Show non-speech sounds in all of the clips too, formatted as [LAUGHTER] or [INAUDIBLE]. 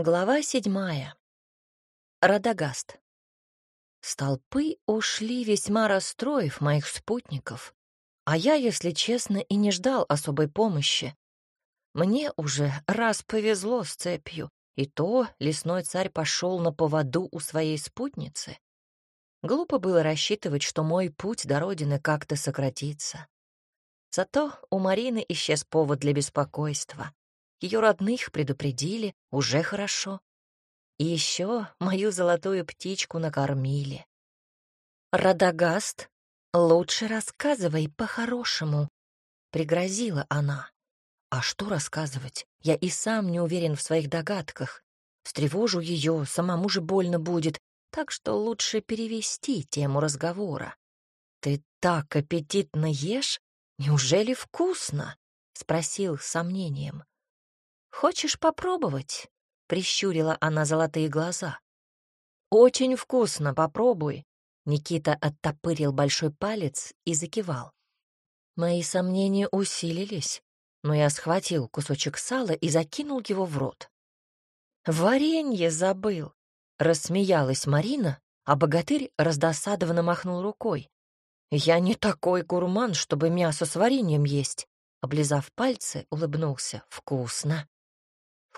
Глава седьмая. Радагаст. Столпы ушли, весьма расстроив моих спутников, а я, если честно, и не ждал особой помощи. Мне уже раз повезло с цепью, и то лесной царь пошел на поводу у своей спутницы. Глупо было рассчитывать, что мой путь до родины как-то сократится. Зато у Марины исчез повод для беспокойства. Ее родных предупредили, уже хорошо. И еще мою золотую птичку накормили. «Радагаст, лучше рассказывай по-хорошему», — пригрозила она. А что рассказывать? Я и сам не уверен в своих догадках. Встревожу ее, самому же больно будет, так что лучше перевести тему разговора. «Ты так аппетитно ешь? Неужели вкусно?» — спросил с сомнением. «Хочешь попробовать?» — прищурила она золотые глаза. «Очень вкусно, попробуй». Никита оттопырил большой палец и закивал. Мои сомнения усилились, но я схватил кусочек сала и закинул его в рот. «Варенье забыл!» — рассмеялась Марина, а богатырь раздосадованно махнул рукой. «Я не такой гурман, чтобы мясо с вареньем есть!» Облизав пальцы, улыбнулся. «Вкусно!»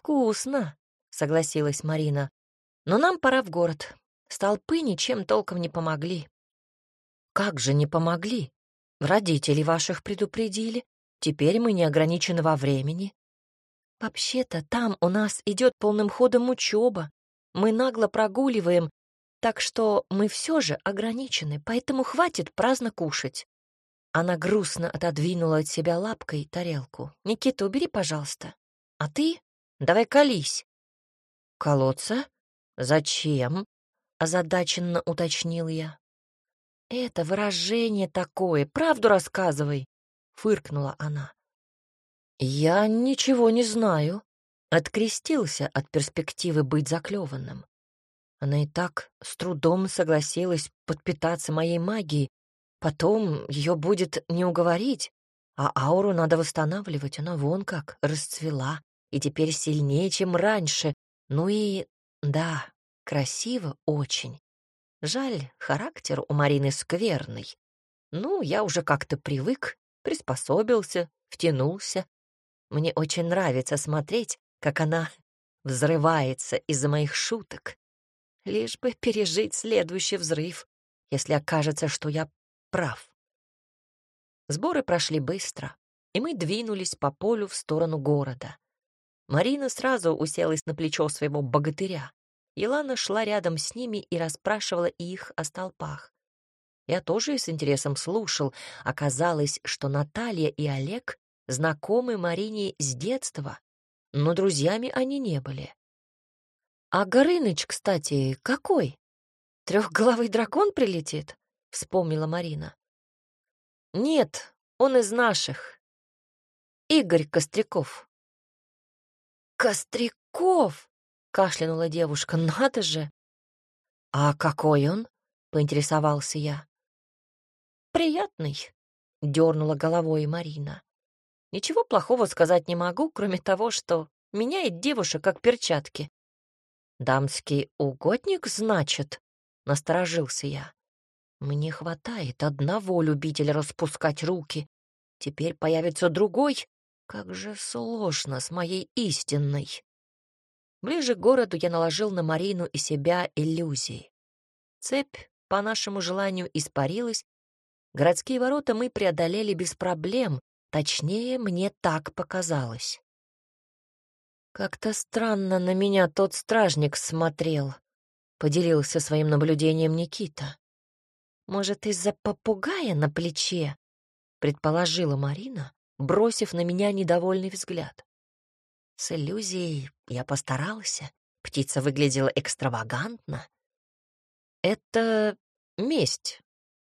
«Вкусно», — согласилась Марина. «Но нам пора в город. Столпы ничем толком не помогли». «Как же не помогли? Родители ваших предупредили. Теперь мы не ограничены во времени». «Вообще-то там у нас идет полным ходом учеба. Мы нагло прогуливаем, так что мы все же ограничены, поэтому хватит праздно кушать». Она грустно отодвинула от себя лапкой тарелку. «Никита, убери, пожалуйста. А ты Давай колись. Колоться? Зачем? Озадаченно уточнил я. Это выражение такое, правду рассказывай, фыркнула она. Я ничего не знаю. Открестился от перспективы быть заклеванным. Она и так с трудом согласилась подпитаться моей магией. Потом ее будет не уговорить, а ауру надо восстанавливать, она вон как расцвела и теперь сильнее, чем раньше. Ну и да, красиво очень. Жаль, характер у Марины скверный. Ну, я уже как-то привык, приспособился, втянулся. Мне очень нравится смотреть, как она взрывается из-за моих шуток. Лишь бы пережить следующий взрыв, если окажется, что я прав. Сборы прошли быстро, и мы двинулись по полю в сторону города. Марина сразу уселась на плечо своего богатыря. Елана шла рядом с ними и расспрашивала их о столпах. Я тоже с интересом слушал. Оказалось, что Наталья и Олег знакомы Марине с детства, но друзьями они не были. «А Горыныч, кстати, какой? Трехголовый дракон прилетит?» — вспомнила Марина. «Нет, он из наших. Игорь Костряков». «Костряков!» — кашлянула девушка. «Надо же!» «А какой он?» — поинтересовался я. «Приятный», — дернула головой Марина. «Ничего плохого сказать не могу, кроме того, что меняет девушек как перчатки». «Дамский угодник, значит?» — насторожился я. «Мне хватает одного любителя распускать руки. Теперь появится другой, как же сложно с моей истинной. Ближе к городу я наложил на Марину и себя иллюзии. Цепь, по нашему желанию, испарилась. Городские ворота мы преодолели без проблем, точнее, мне так показалось. Как-то странно на меня тот стражник смотрел, поделился своим наблюдением Никита. Может, из-за попугая на плече, предположила Марина, бросив на меня недовольный взгляд. С иллюзией я постарался. Птица выглядела экстравагантно. «Это месть.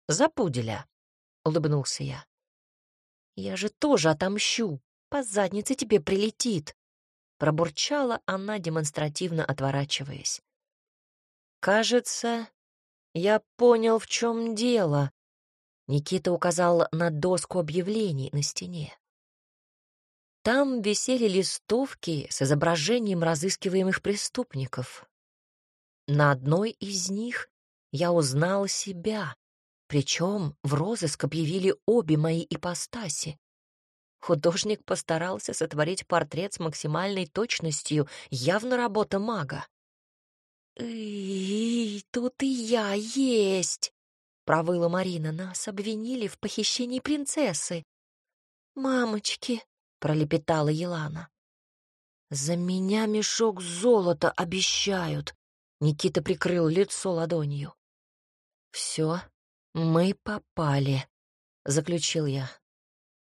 За пуделя», — улыбнулся я. «Я же тоже отомщу. По заднице тебе прилетит», — пробурчала она, демонстративно отворачиваясь. «Кажется, я понял, в чем дело», Никита указал на доску объявлений на стене. Там висели листовки с изображением разыскиваемых преступников. На одной из них я узнал себя, причем в розыск объявили обе мои ипостаси. Художник постарался сотворить портрет с максимальной точностью, явно работа мага. «И тут и я есть!» — провыла Марина. «Нас обвинили в похищении принцессы». «Мамочки!» — пролепетала Елана. «За меня мешок золота обещают!» Никита прикрыл лицо ладонью. «Все, мы попали», — заключил я.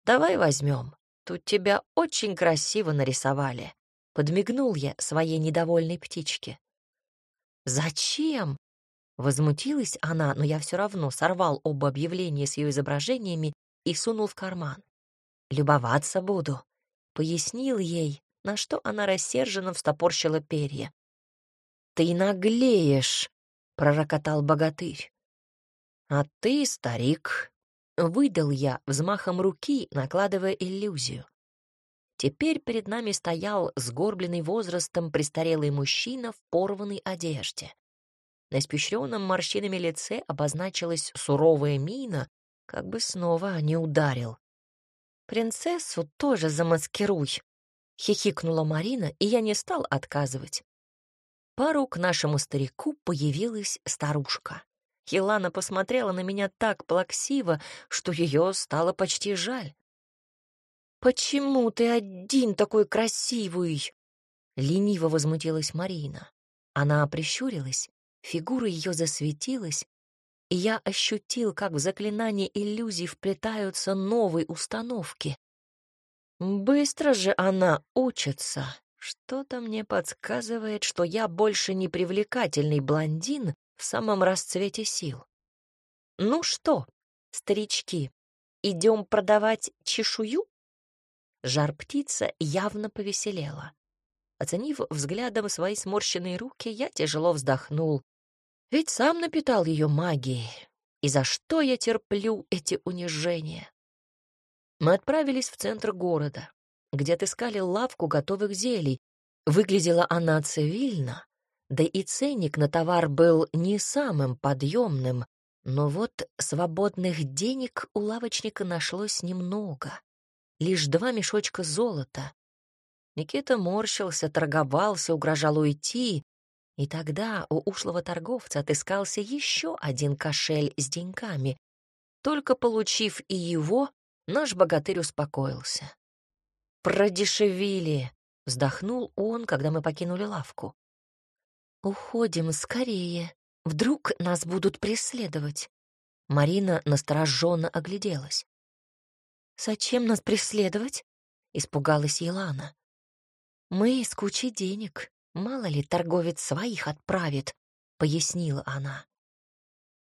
«Давай возьмем. Тут тебя очень красиво нарисовали», — подмигнул я своей недовольной птичке. «Зачем?» — возмутилась она, но я все равно сорвал оба объявления с ее изображениями и сунул в карман. «Любоваться буду», — пояснил ей, на что она рассерженно встопорщила перья. «Ты наглеешь», — пророкотал богатырь. «А ты, старик», — выдал я взмахом руки, накладывая иллюзию. Теперь перед нами стоял сгорбленный возрастом престарелый мужчина в порванной одежде. На испещренном морщинами лице обозначилась суровая мина, как бы снова не ударил. «Принцессу тоже замаскируй», — хихикнула Марина, и я не стал отказывать. Пару к нашему старику появилась старушка. Хилана посмотрела на меня так плаксиво, что ее стало почти жаль. «Почему ты один такой красивый?» Лениво возмутилась Марина. Она прищурилась, фигура ее засветилась, и я ощутил, как в заклинание иллюзий вплетаются новые установки. Быстро же она учится. Что-то мне подсказывает, что я больше не привлекательный блондин в самом расцвете сил. Ну что, старички, идем продавать чешую? Жар-птица явно повеселела. Оценив взглядом свои сморщенные руки, я тяжело вздохнул. Ведь сам напитал ее магией. И за что я терплю эти унижения? Мы отправились в центр города, где отыскали лавку готовых зелий. Выглядела она цивильно, да и ценник на товар был не самым подъемным, но вот свободных денег у лавочника нашлось немного лишь два мешочка золота. Никита морщился, торговался, угрожал уйти, и тогда у ушлого торговца отыскался еще один кошель с деньгами. Только получив и его, наш богатырь успокоился. «Продешевили!» — вздохнул он, когда мы покинули лавку. «Уходим скорее. Вдруг нас будут преследовать?» Марина настороженно огляделась. «Зачем нас преследовать?» — испугалась Елана. «Мы с кучей денег. Мало ли торговец своих отправит», — пояснила она.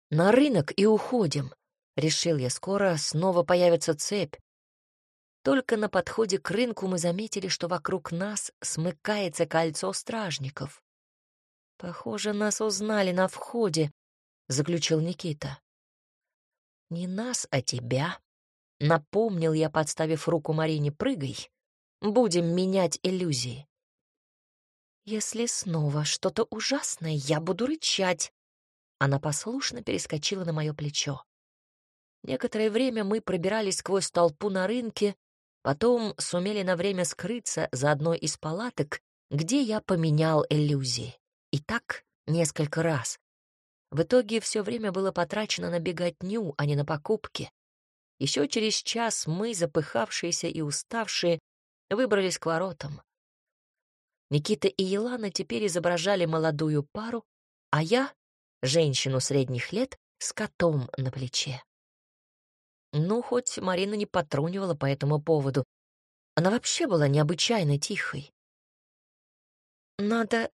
«На рынок и уходим», — решил я. «Скоро снова появится цепь». Только на подходе к рынку мы заметили, что вокруг нас смыкается кольцо стражников. «Похоже, нас узнали на входе», — заключил Никита. «Не нас, а тебя», Напомнил я, подставив руку Марине, прыгай. Будем менять иллюзии. Если снова что-то ужасное, я буду рычать. Она послушно перескочила на мое плечо. Некоторое время мы пробирались сквозь толпу на рынке, потом сумели на время скрыться за одной из палаток, где я поменял иллюзии. И так несколько раз. В итоге все время было потрачено на беготню, а не на покупки. Еще через час мы, запыхавшиеся и уставшие, выбрались к воротам. Никита и Елана теперь изображали молодую пару, а я — женщину средних лет с котом на плече. Ну, хоть Марина не потрунивала по этому поводу. Она вообще была необычайно тихой. «Надо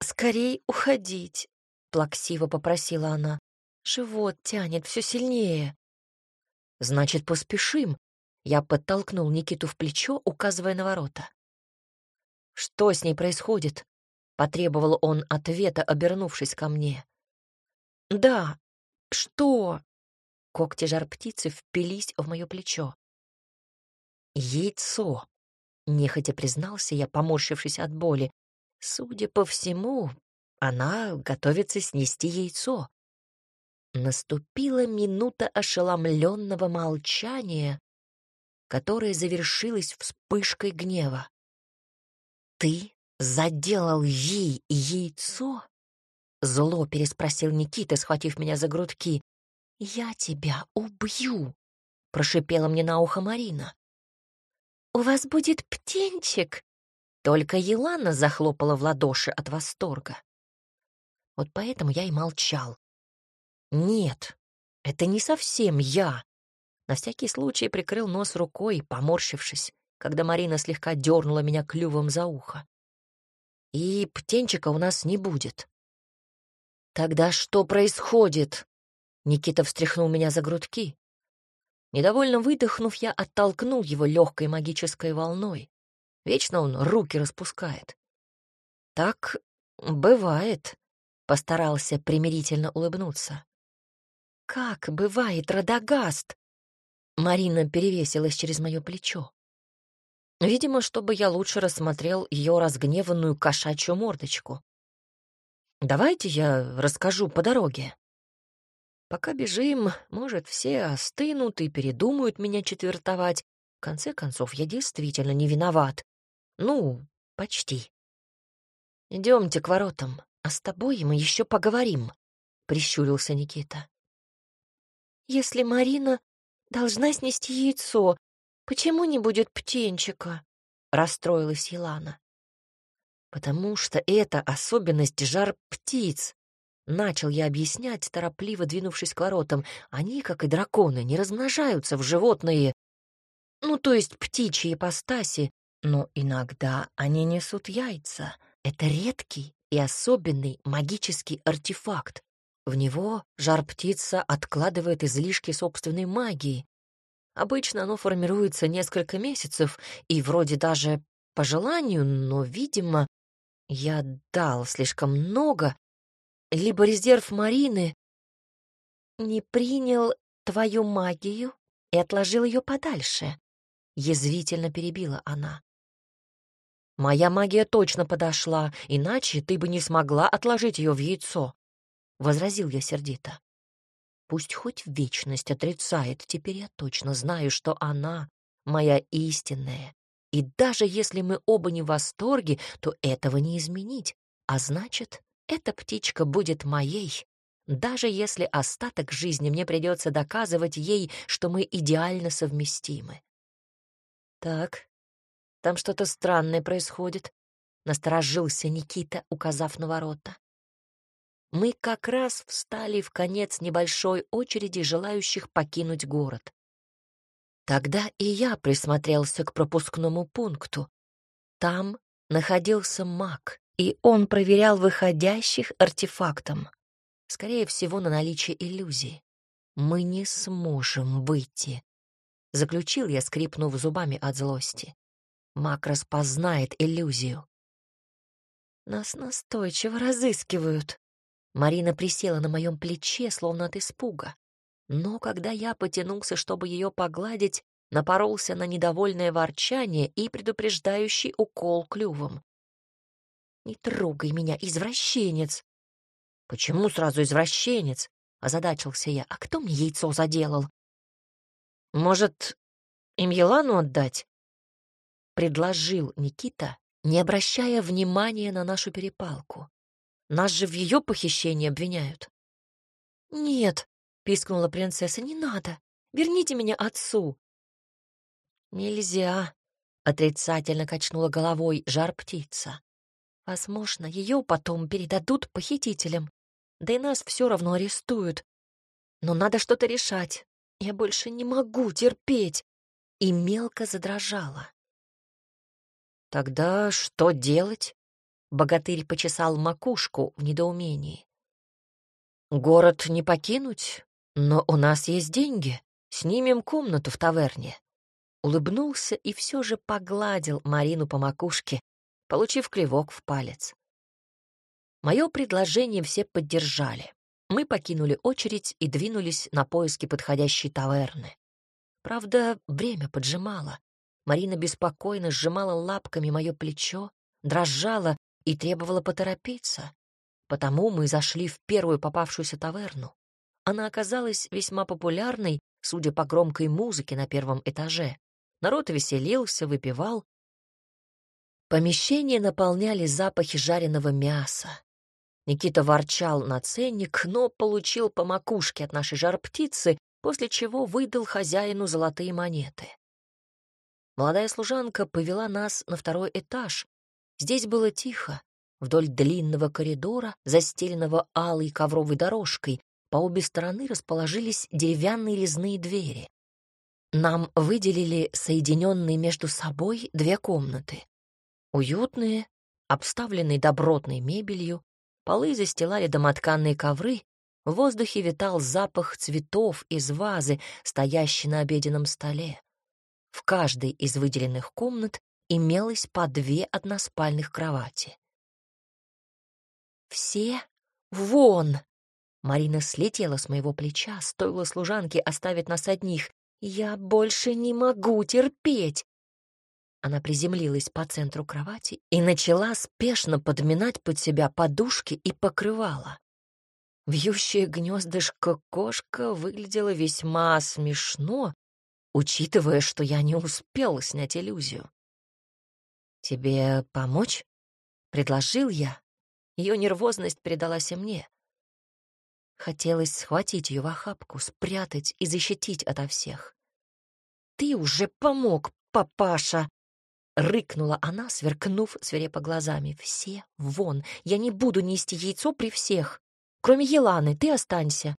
скорей уходить», — плаксиво попросила она. «Живот тянет все сильнее». Значит, поспешим. Я подтолкнул Никиту в плечо, указывая на ворота. Что с ней происходит? Потребовал он ответа, обернувшись ко мне. Да, что? Когти жар птицы впились в мое плечо. Яйцо. Нехотя признался я, поморщившись от боли. Судя по всему, она готовится снести яйцо. Наступила минута ошеломленного молчания, которая завершилась вспышкой гнева. «Ты заделал ей яйцо?» Зло переспросил Никита, схватив меня за грудки. «Я тебя убью!» — прошипела мне на ухо Марина. «У вас будет птенчик!» Только Елана захлопала в ладоши от восторга. Вот поэтому я и молчал. «Нет, это не совсем я!» На всякий случай прикрыл нос рукой, поморщившись, когда Марина слегка дернула меня клювом за ухо. «И птенчика у нас не будет». «Тогда что происходит?» Никита встряхнул меня за грудки. Недовольно выдохнув, я оттолкнул его легкой магической волной. Вечно он руки распускает. «Так бывает», — постарался примирительно улыбнуться. «Как бывает, Радагаст?» Марина перевесилась через мое плечо. Видимо, чтобы я лучше рассмотрел ее разгневанную кошачью мордочку. «Давайте я расскажу по дороге», Пока бежим, может, все остынут и передумают меня четвертовать. В конце концов, я действительно не виноват. Ну, почти. Идемте к воротам, а с тобой мы еще поговорим, — прищурился Никита. Если Марина должна снести яйцо, почему не будет птенчика? — расстроилась Елана. Потому что это особенность жар птиц, Начал я объяснять, торопливо двинувшись к воротам. Они, как и драконы, не размножаются в животные, ну, то есть птичьи ипостаси, но иногда они несут яйца. Это редкий и особенный магический артефакт. В него жар-птица откладывает излишки собственной магии. Обычно оно формируется несколько месяцев и вроде даже по желанию, но, видимо, я дал слишком много, либо резерв Марины не принял твою магию и отложил ее подальше, — язвительно перебила она. «Моя магия точно подошла, иначе ты бы не смогла отложить ее в яйцо», — возразил я сердито. «Пусть хоть вечность отрицает, теперь я точно знаю, что она моя истинная. И даже если мы оба не в восторге, то этого не изменить, а значит, эта птичка будет моей, даже если остаток жизни мне придется доказывать ей, что мы идеально совместимы. Так, там что-то странное происходит, насторожился Никита, указав на ворота. Мы как раз встали в конец небольшой очереди желающих покинуть город. Тогда и я присмотрелся к пропускному пункту. Там находился маг, и он проверял выходящих артефактом. Скорее всего, на наличие иллюзии. «Мы не сможем выйти», — заключил я, скрипнув зубами от злости. Маг распознает иллюзию. «Нас настойчиво разыскивают». Марина присела на моем плече, словно от испуга. Но когда я потянулся, чтобы ее погладить, напоролся на недовольное ворчание и предупреждающий укол клювом. «Не трогай меня, извращенец!» «Почему сразу извращенец?» — озадачился я. «А кто мне яйцо заделал?» «Может, им Елану отдать?» — предложил Никита, не обращая внимания на нашу перепалку. «Нас же в ее похищении обвиняют». «Нет», — пискнула принцесса, — «не надо. Верните меня отцу». «Нельзя», — отрицательно качнула головой жар-птица. Возможно, ее потом передадут похитителям. Да и нас все равно арестуют. Но надо что-то решать. Я больше не могу терпеть. И мелко задрожала. Тогда что делать? Богатырь почесал макушку в недоумении. Город не покинуть, но у нас есть деньги. Снимем комнату в таверне. Улыбнулся и все же погладил Марину по макушке, получив клевок в палец. Мое предложение все поддержали. Мы покинули очередь и двинулись на поиски подходящей таверны. Правда, время поджимало. Марина беспокойно сжимала лапками мое плечо, дрожала и требовала поторопиться. Потому мы зашли в первую попавшуюся таверну. Она оказалась весьма популярной, судя по громкой музыке на первом этаже. Народ веселился, выпивал. Помещение наполняли запахи жареного мяса. Никита ворчал на ценник, но получил по макушке от нашей жар-птицы, после чего выдал хозяину золотые монеты. Молодая служанка повела нас на второй этаж. Здесь было тихо. Вдоль длинного коридора, застеленного алой ковровой дорожкой, по обе стороны расположились деревянные резные двери. Нам выделили соединенные между собой две комнаты. Уютные, обставленные добротной мебелью, полы застилали домотканные ковры, в воздухе витал запах цветов из вазы, стоящей на обеденном столе. В каждой из выделенных комнат имелось по две односпальных кровати. «Все вон!» Марина слетела с моего плеча, стоило служанке оставить нас одних. «Я больше не могу терпеть!» Она приземлилась по центру кровати и начала спешно подминать под себя подушки и покрывала. Вьющее гнездышко кошка выглядело весьма смешно, учитывая, что я не успел снять иллюзию. «Тебе помочь?» — предложил я. Ее нервозность передалась и мне. Хотелось схватить ее в охапку, спрятать и защитить ото всех. «Ты уже помог, папаша!» — рыкнула она, сверкнув свирепо глазами. «Все вон! Я не буду нести яйцо при всех! Кроме Еланы, ты останься!»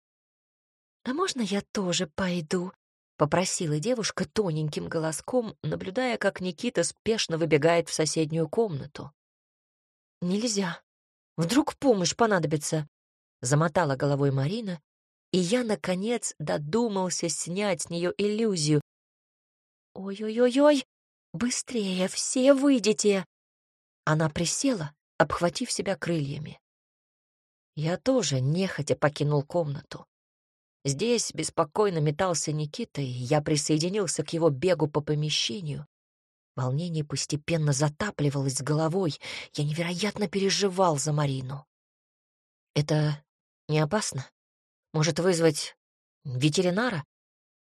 «А можно я тоже пойду?» — попросила девушка тоненьким голоском, наблюдая, как Никита спешно выбегает в соседнюю комнату. «Нельзя. Вдруг помощь понадобится?» — замотала головой Марина, и я, наконец, додумался снять с нее иллюзию. «Ой-ой-ой-ой! Быстрее, все выйдете!» Она присела, обхватив себя крыльями. Я тоже нехотя покинул комнату. Здесь беспокойно метался Никита, и я присоединился к его бегу по помещению. Волнение постепенно затапливалось с головой. Я невероятно переживал за Марину. «Это не опасно? Может вызвать ветеринара?»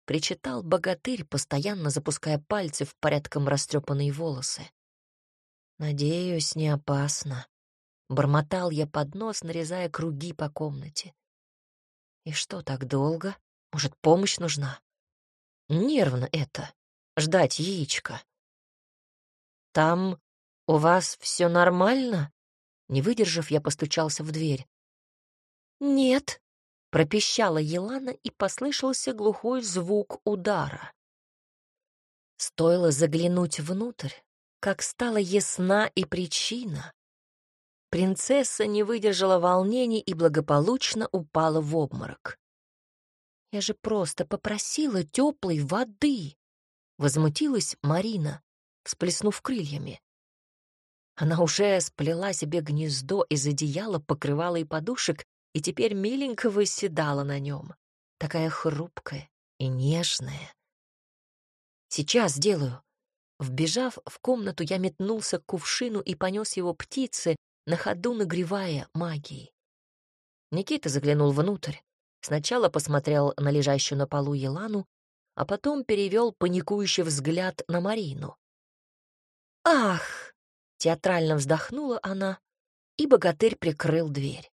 Причитал богатырь, постоянно запуская пальцы в порядком растрепанные волосы. «Надеюсь, не опасно», — бормотал я под нос, нарезая круги по комнате. И что так долго? Может, помощь нужна? Нервно это — ждать яичко. Там у вас все нормально? Не выдержав, я постучался в дверь. Нет, пропищала Елана, и послышался глухой звук удара. Стоило заглянуть внутрь, как стала ясна и причина. Принцесса не выдержала волнений и благополучно упала в обморок. «Я же просто попросила теплой воды!» — возмутилась Марина, всплеснув крыльями. Она уже сплела себе гнездо из одеяла, покрывала и подушек, и теперь миленько выседала на нем, такая хрупкая и нежная. «Сейчас сделаю». Вбежав в комнату, я метнулся к кувшину и понес его птице, на ходу нагревая магией. Никита заглянул внутрь. Сначала посмотрел на лежащую на полу Елану, а потом перевел паникующий взгляд на Марину. «Ах!» — театрально вздохнула она, и богатырь прикрыл дверь.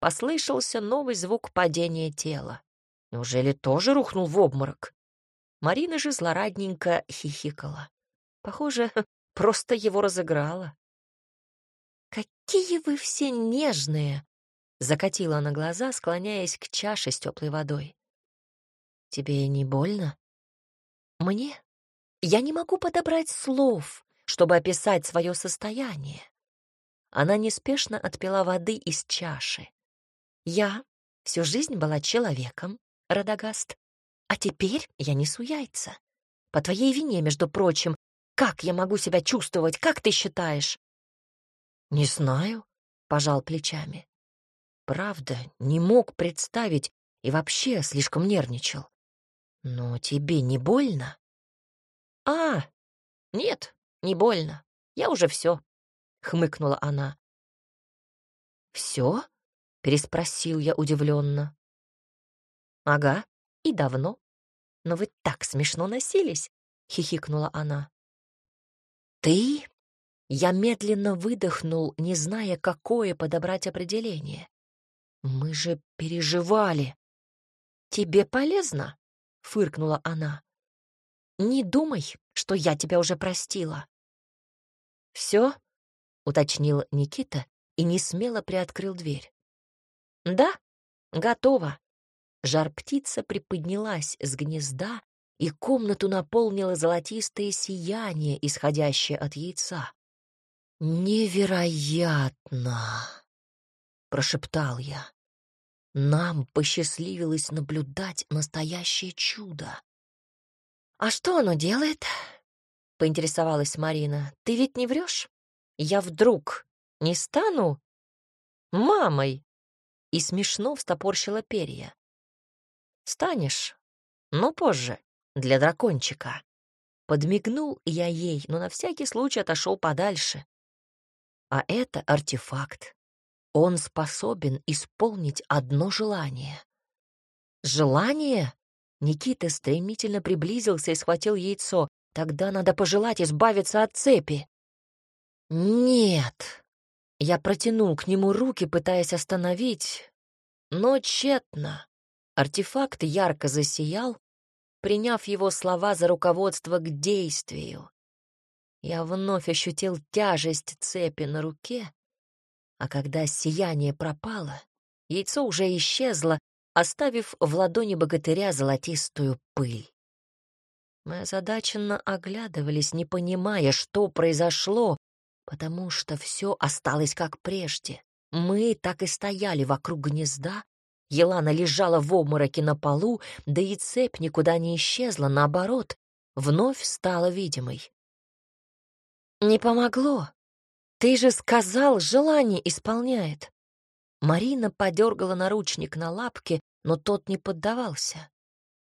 Послышался новый звук падения тела. Неужели тоже рухнул в обморок? Марина же злорадненько хихикала. Похоже, [LAUGHS] просто его разыграла. «Какие вы все нежные!» — закатила она глаза, склоняясь к чаше с теплой водой. «Тебе не больно?» «Мне? Я не могу подобрать слов, чтобы описать свое состояние». Она неспешно отпила воды из чаши. «Я всю жизнь была человеком, Радагаст, а теперь я несу яйца. По твоей вине, между прочим. Как я могу себя чувствовать, как ты считаешь?» «Не знаю», — пожал плечами. «Правда, не мог представить и вообще слишком нервничал. Но тебе не больно?» «А, Нет, не больно. Я уже все, хмыкнула она. Все? переспросил я удивленно. Ага, и давно. Но вы так смешно носились, хихикнула она. Ты? Я медленно выдохнул, не зная, какое подобрать определение. Мы же переживали. Тебе полезно? фыркнула она. Не думай, что я тебя уже простила. Все? уточнил Никита и не смело приоткрыл дверь. Да, готово. Жар-птица приподнялась с гнезда, и комнату наполнило золотистое сияние, исходящее от яйца. «Невероятно!» — прошептал я. Нам посчастливилось наблюдать настоящее чудо. «А что оно делает?» — поинтересовалась Марина. «Ты ведь не врешь? Я вдруг не стану мамой?» И смешно встопорщила перья. «Станешь, но позже, для дракончика». Подмигнул я ей, но на всякий случай отошел подальше. А это артефакт. Он способен исполнить одно желание. Желание? Никита стремительно приблизился и схватил яйцо. Тогда надо пожелать избавиться от цепи. Нет. Я протянул к нему руки, пытаясь остановить, но тщетно. Артефакт ярко засиял, приняв его слова за руководство к действию. Я вновь ощутил тяжесть цепи на руке а когда сияние пропало, яйцо уже исчезло, оставив в ладони богатыря золотистую пыль. Мы озадаченно оглядывались, не понимая, что произошло, потому что все осталось как прежде. Мы так и стояли вокруг гнезда, Елана лежала в обмороке на полу, да и цепь никуда не исчезла, наоборот, вновь стала видимой. «Не помогло», «Ты же сказал, желание исполняет!» Марина подергала наручник на лапке, но тот не поддавался.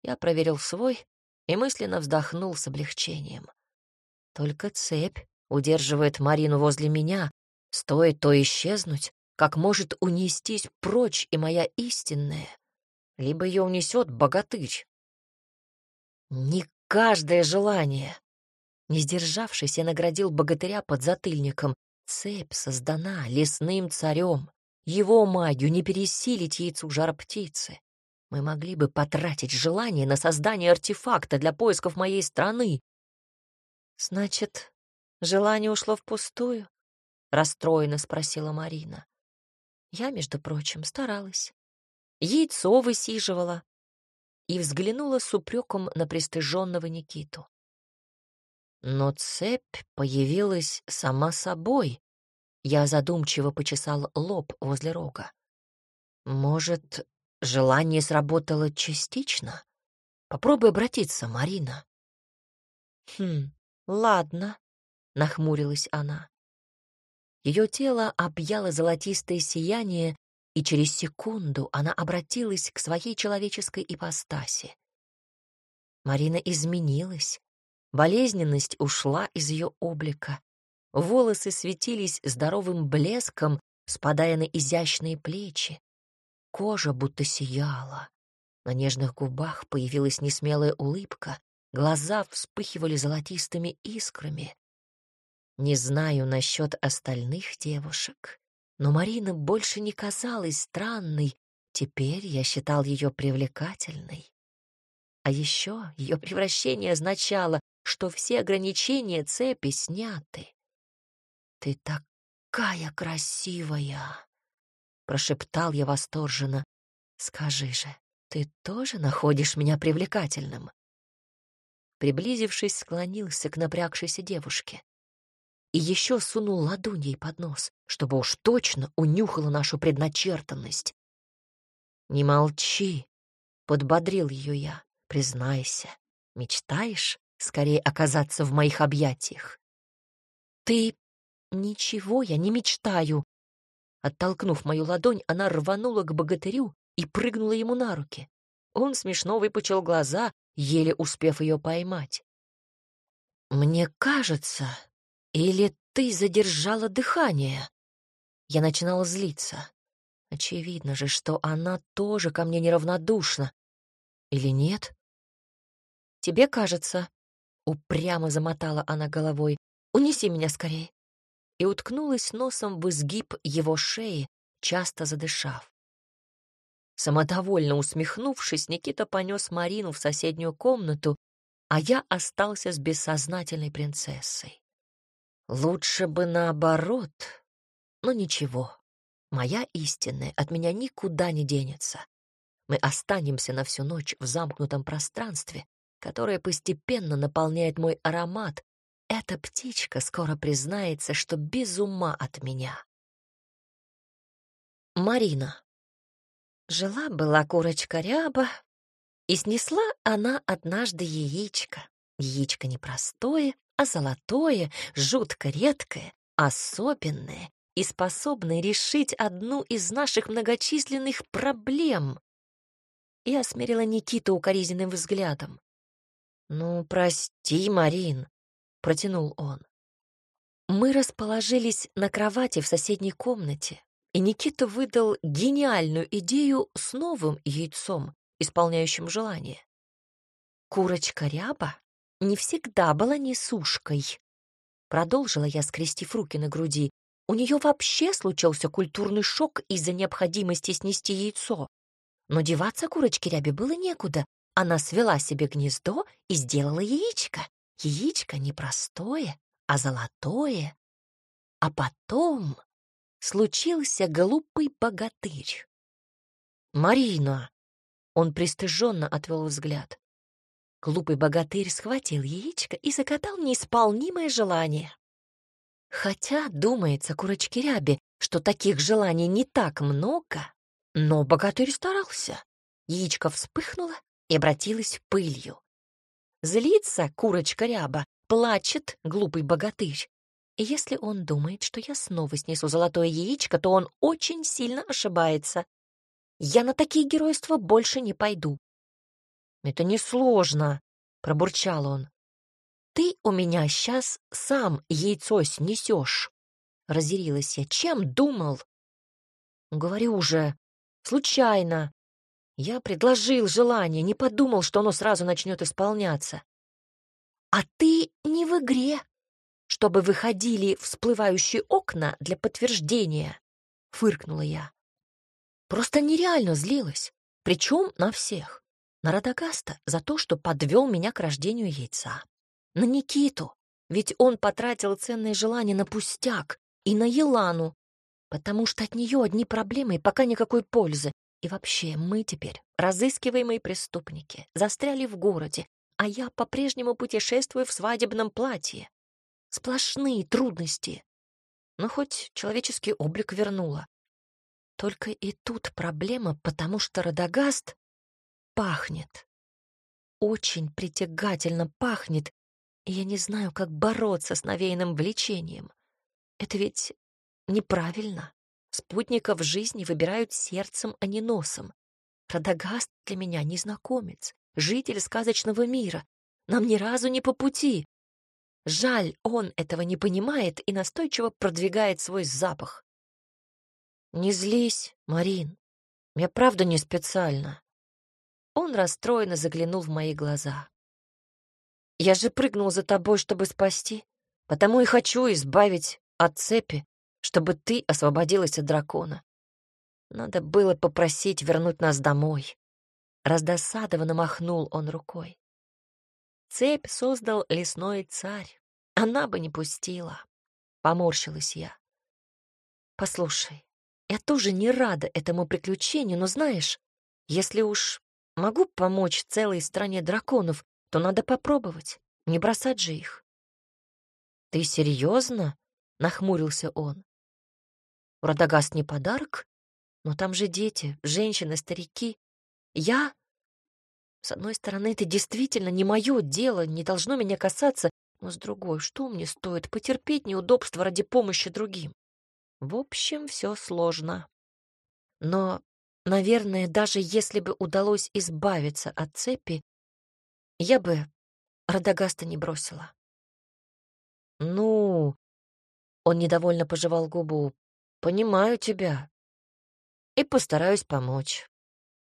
Я проверил свой и мысленно вздохнул с облегчением. Только цепь удерживает Марину возле меня. Стоит то исчезнуть, как может унестись прочь и моя истинная. Либо ее унесет богатырь. Не каждое желание. Не сдержавшись, я наградил богатыря под затыльником, Цепь создана лесным царем. Его магию не пересилить яйцу жар-птицы. Мы могли бы потратить желание на создание артефакта для поисков моей страны. Значит, желание ушло впустую? Расстроенно спросила Марина. Я, между прочим, старалась. Яйцо высиживала и взглянула с упреком на пристыженного Никиту. Но цепь появилась сама собой. Я задумчиво почесал лоб возле рога. Может, желание сработало частично? Попробуй обратиться, Марина. Хм, ладно, нахмурилась она. Ее тело объяло золотистое сияние, и через секунду она обратилась к своей человеческой ипостаси. Марина изменилась, Болезненность ушла из ее облика. Волосы светились здоровым блеском, спадая на изящные плечи. Кожа будто сияла. На нежных губах появилась несмелая улыбка, глаза вспыхивали золотистыми искрами. Не знаю насчет остальных девушек, но Марина больше не казалась странной, теперь я считал ее привлекательной. А еще ее превращение означало, что все ограничения цепи сняты. «Ты такая красивая!» — прошептал я восторженно. «Скажи же, ты тоже находишь меня привлекательным?» Приблизившись, склонился к напрягшейся девушке и еще сунул ладонь ей под нос, чтобы уж точно унюхала нашу предначертанность. «Не молчи!» — подбодрил ее я. «Признайся, мечтаешь скорее оказаться в моих объятиях. «Ты... ничего, я не мечтаю!» Оттолкнув мою ладонь, она рванула к богатырю и прыгнула ему на руки. Он смешно выпучил глаза, еле успев ее поймать. Мне кажется, или ты задержала дыхание? Я начинала злиться. Очевидно же, что она тоже ко мне неравнодушна. Или нет? Тебе кажется, упрямо замотала она головой. Унеси меня скорее. И уткнулась носом в изгиб его шеи, часто задышав. Самодовольно усмехнувшись, Никита понес Марину в соседнюю комнату, а я остался с бессознательной принцессой. Лучше бы наоборот, но ничего. Моя истинная от меня никуда не денется. Мы останемся на всю ночь в замкнутом пространстве, которое постепенно наполняет мой аромат. Эта птичка скоро признается, что без ума от меня. Марина. Жила-была курочка ряба, и снесла она однажды яичко. Яичко непростое, а золотое, жутко редкое, особенное и способное решить одну из наших многочисленных проблем. Я смирила Никиту укоризненным взглядом. «Ну, прости, Марин», — протянул он. Мы расположились на кровати в соседней комнате, и Никита выдал гениальную идею с новым яйцом, исполняющим желание. Курочка Ряба не всегда была несушкой. Продолжила я, скрестив руки на груди. У нее вообще случился культурный шок из-за необходимости снести яйцо. Но деваться курочке Рябе было некуда. Она свела себе гнездо и сделала яичко. Яичко не простое, а золотое. А потом случился глупый богатырь. «Марина!» Он пристыженно отвел взгляд. Глупый богатырь схватил яичко и закатал неисполнимое желание. Хотя, думается, курочки ряби, что таких желаний не так много, но богатырь старался. Яичко вспыхнуло и обратилось пылью. Злится курочка ряба, плачет глупый богатырь. И если он думает, что я снова снесу золотое яичко, то он очень сильно ошибается. Я на такие геройства больше не пойду. «Это несложно», — пробурчал он. «Ты у меня сейчас сам яйцо снесешь», — разъярилась я. «Чем думал?» «Говорю уже, случайно. Я предложил желание, не подумал, что оно сразу начнет исполняться». «А ты не в игре, чтобы выходили всплывающие окна для подтверждения», — фыркнула я. Просто нереально злилась, причем на всех. На Радагаста за то, что подвел меня к рождению яйца. На Никиту, ведь он потратил ценные желания на пустяк, и на Елану, потому что от нее одни проблемы и пока никакой пользы. И вообще, мы теперь разыскиваемые преступники, застряли в городе, а я по-прежнему путешествую в свадебном платье. Сплошные трудности. Но хоть человеческий облик вернула. Только и тут проблема, потому что Радагаст пахнет. Очень притягательно пахнет, и я не знаю, как бороться с навеянным влечением. Это ведь неправильно. Спутников жизни выбирают сердцем, а не носом. Радагаст для меня незнакомец, житель сказочного мира. Нам ни разу не по пути. Жаль, он этого не понимает и настойчиво продвигает свой запах. Не злись, Марин. Я правда не специально. Он расстроенно заглянул в мои глаза. «Я же прыгнул за тобой, чтобы спасти, потому и хочу избавить от цепи, чтобы ты освободилась от дракона. Надо было попросить вернуть нас домой». Раздосадованно махнул он рукой. Цепь создал лесной царь. Она бы не пустила. Поморщилась я. Послушай, я тоже не рада этому приключению, но знаешь, если уж Могу помочь целой стране драконов, то надо попробовать, не бросать же их. Ты серьезно? нахмурился он. Радагаст не подарок, но там же дети, женщины, старики. Я... С одной стороны, это действительно не мое дело, не должно меня касаться, но с другой, что мне стоит потерпеть неудобства ради помощи другим? В общем, все сложно. Но Наверное, даже если бы удалось избавиться от цепи, я бы Радагаста не бросила. Ну, он недовольно пожевал губу. Понимаю тебя. И постараюсь помочь.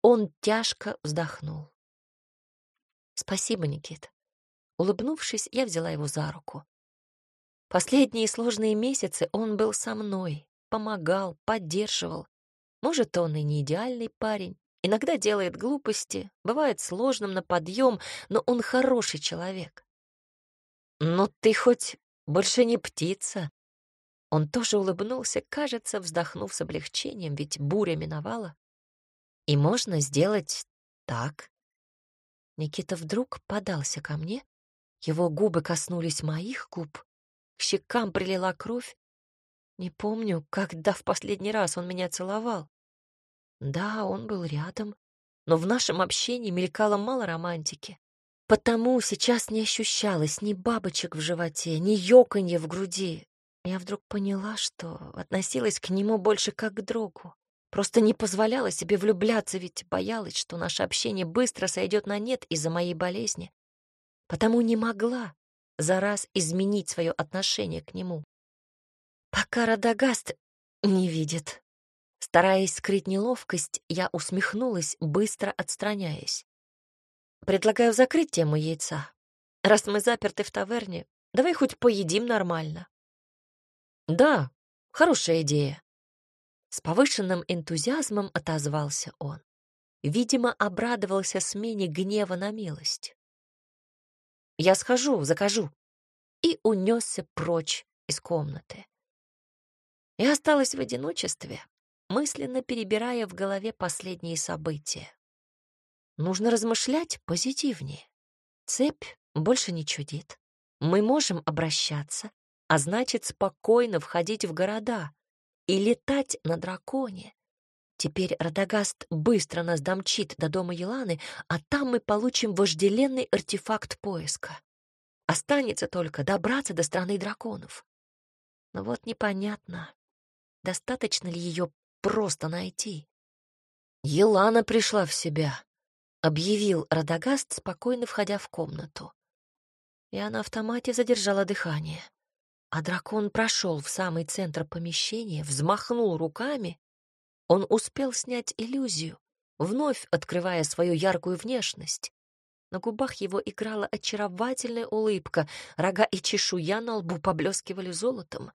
Он тяжко вздохнул. Спасибо, Никита. Улыбнувшись, я взяла его за руку. Последние сложные месяцы он был со мной, помогал, поддерживал. Может, он и не идеальный парень, иногда делает глупости, бывает сложным на подъем, но он хороший человек. Но ты хоть больше не птица. Он тоже улыбнулся, кажется, вздохнув с облегчением, ведь буря миновала. И можно сделать так. Никита вдруг подался ко мне, его губы коснулись моих губ, к щекам прилила кровь. Не помню, когда в последний раз он меня целовал. Да, он был рядом, но в нашем общении мелькало мало романтики. Потому сейчас не ощущалось ни бабочек в животе, ни ёканье в груди. Я вдруг поняла, что относилась к нему больше как к другу. Просто не позволяла себе влюбляться, ведь боялась, что наше общение быстро сойдет на нет из-за моей болезни. Потому не могла за раз изменить свое отношение к нему. Пока Радагаст не видит. Стараясь скрыть неловкость, я усмехнулась, быстро отстраняясь. Предлагаю закрыть тему яйца. Раз мы заперты в таверне, давай хоть поедим нормально. Да, хорошая идея. С повышенным энтузиазмом отозвался он. Видимо, обрадовался смене гнева на милость. «Я схожу, закажу». И унесся прочь из комнаты. Я осталась в одиночестве, мысленно перебирая в голове последние события. Нужно размышлять позитивнее. Цепь больше не чудит. Мы можем обращаться, а значит, спокойно входить в города, и летать на драконе. Теперь Радагаст быстро нас домчит до дома Еланы, а там мы получим вожделенный артефакт поиска. Останется только добраться до страны драконов. Но вот непонятно, достаточно ли ее просто найти. Елана пришла в себя, объявил Радагаст, спокойно входя в комнату. Я на автомате задержала дыхание. А дракон прошел в самый центр помещения, взмахнул руками. Он успел снять иллюзию, вновь открывая свою яркую внешность. На губах его играла очаровательная улыбка, рога и чешуя на лбу поблескивали золотом.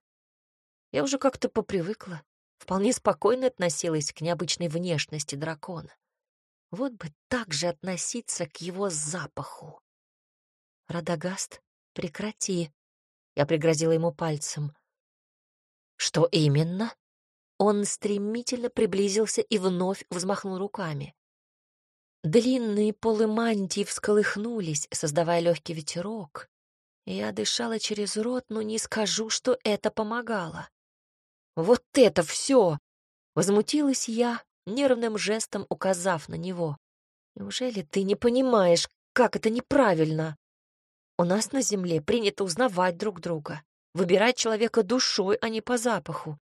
Я уже как-то попривыкла, вполне спокойно относилась к необычной внешности дракона. Вот бы так же относиться к его запаху. «Радагаст, прекрати!» Я пригрозила ему пальцем. «Что именно?» Он стремительно приблизился и вновь взмахнул руками. Длинные полы мантии всколыхнулись, создавая легкий ветерок. Я дышала через рот, но не скажу, что это помогало. «Вот это все!» — возмутилась я, нервным жестом указав на него. «Неужели ты не понимаешь, как это неправильно?» У нас на земле принято узнавать друг друга, выбирать человека душой, а не по запаху.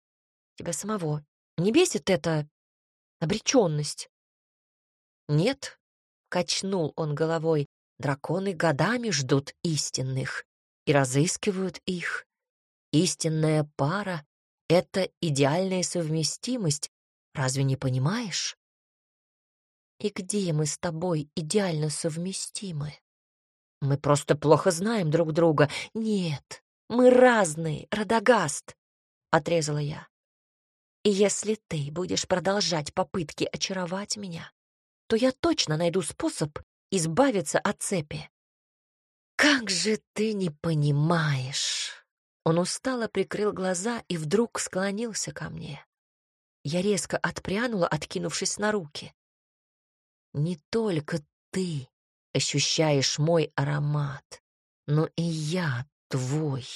Тебя самого не бесит эта обреченность? Нет, качнул он головой. Драконы годами ждут истинных и разыскивают их. Истинная пара — это идеальная совместимость. Разве не понимаешь? И где мы с тобой идеально совместимы? Мы просто плохо знаем друг друга. Нет, мы разные, Радагаст, — отрезала я. И если ты будешь продолжать попытки очаровать меня, то я точно найду способ избавиться от цепи. Как же ты не понимаешь? Он устало прикрыл глаза и вдруг склонился ко мне. Я резко отпрянула, откинувшись на руки. Не только ты ощущаешь мой аромат, но и я твой.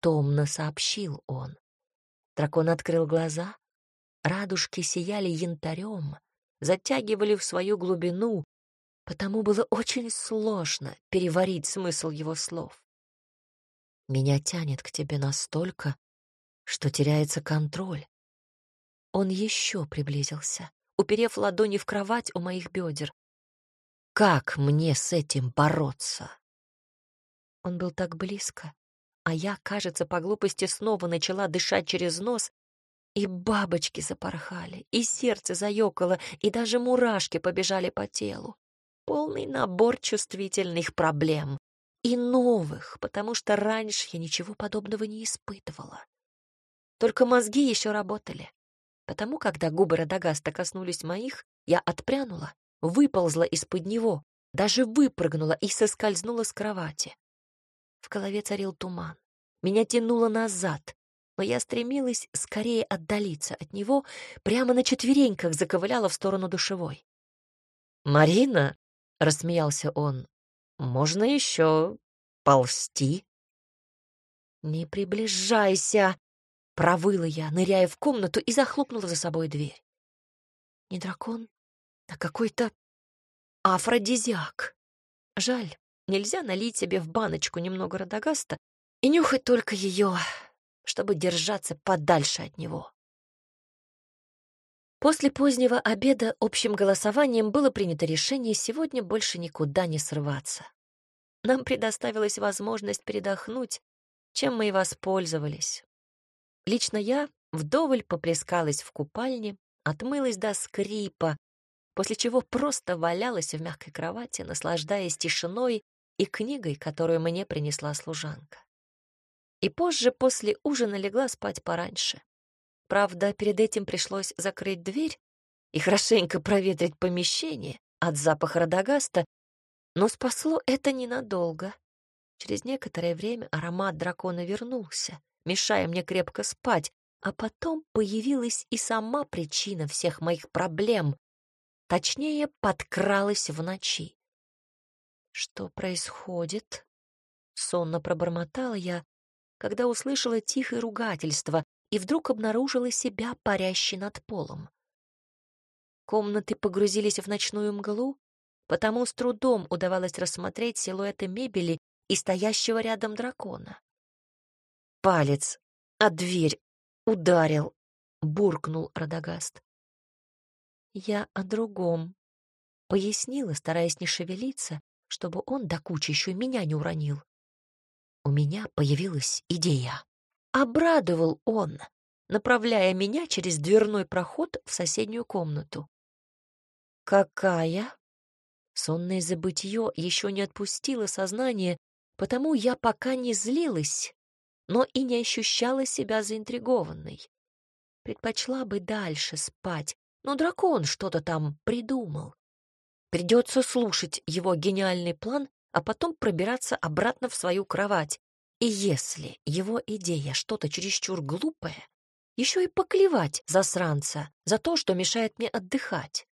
Томно сообщил он. Дракон открыл глаза, радужки сияли янтарем, затягивали в свою глубину, потому было очень сложно переварить смысл его слов. Меня тянет к тебе настолько, что теряется контроль. Он еще приблизился, уперев ладони в кровать у моих бедер, как мне с этим бороться? Он был так близко, а я, кажется, по глупости снова начала дышать через нос, и бабочки запорхали, и сердце заёкало, и даже мурашки побежали по телу. Полный набор чувствительных проблем. И новых, потому что раньше я ничего подобного не испытывала. Только мозги еще работали. Потому, когда губы Радагаста коснулись моих, я отпрянула, выползла из-под него, даже выпрыгнула и соскользнула с кровати. В голове царил туман. Меня тянуло назад, но я стремилась скорее отдалиться от него, прямо на четвереньках заковыляла в сторону душевой. «Марина!» — рассмеялся он. «Можно еще ползти?» «Не приближайся!» — провыла я, ныряя в комнату и захлопнула за собой дверь. Не дракон, а какой-то афродизиак. Жаль, нельзя налить себе в баночку немного Радагаста и нюхать только ее, чтобы держаться подальше от него. После позднего обеда общим голосованием было принято решение сегодня больше никуда не срываться. Нам предоставилась возможность передохнуть, чем мы и воспользовались. Лично я вдоволь поплескалась в купальне, отмылась до скрипа, после чего просто валялась в мягкой кровати, наслаждаясь тишиной и книгой, которую мне принесла служанка. И позже, после ужина, легла спать пораньше. Правда, перед этим пришлось закрыть дверь и хорошенько проветрить помещение от запаха Радагаста, но спасло это ненадолго. Через некоторое время аромат дракона вернулся, мешая мне крепко спать, а потом появилась и сама причина всех моих проблем, точнее, подкралась в ночи. «Что происходит?» — сонно пробормотала я, когда услышала тихое ругательство, и вдруг обнаружила себя парящей над полом. Комнаты погрузились в ночную мглу, потому с трудом удавалось рассмотреть силуэты мебели и стоящего рядом дракона. Палец, а дверь ударил, буркнул Радагаст. Я о другом, пояснила, стараясь не шевелиться, чтобы он до кучи еще меня не уронил. У меня появилась идея. Обрадовал он, направляя меня через дверной проход в соседнюю комнату. «Какая?» Сонное забытье еще не отпустило сознание, потому я пока не злилась, но и не ощущала себя заинтригованной. Предпочла бы дальше спать, но дракон что-то там придумал. Придется слушать его гениальный план, а потом пробираться обратно в свою кровать, и если его идея что-то чересчур глупое, еще и поклевать засранца за то, что мешает мне отдыхать.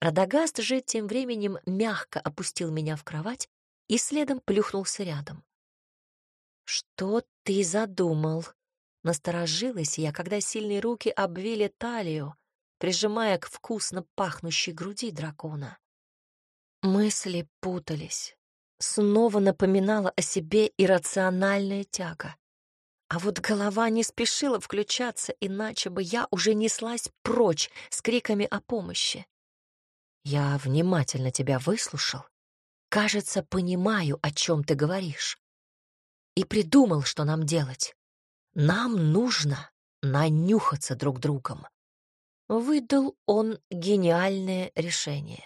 Радагаст же тем временем мягко опустил меня в кровать и следом плюхнулся рядом. «Что ты задумал?» Насторожилась я, когда сильные руки обвили талию, прижимая к вкусно пахнущей груди дракона. Мысли путались снова напоминала о себе иррациональная тяга. А вот голова не спешила включаться, иначе бы я уже неслась прочь с криками о помощи. Я внимательно тебя выслушал. Кажется, понимаю, о чем ты говоришь. И придумал, что нам делать. Нам нужно нанюхаться друг другом. Выдал он гениальное решение.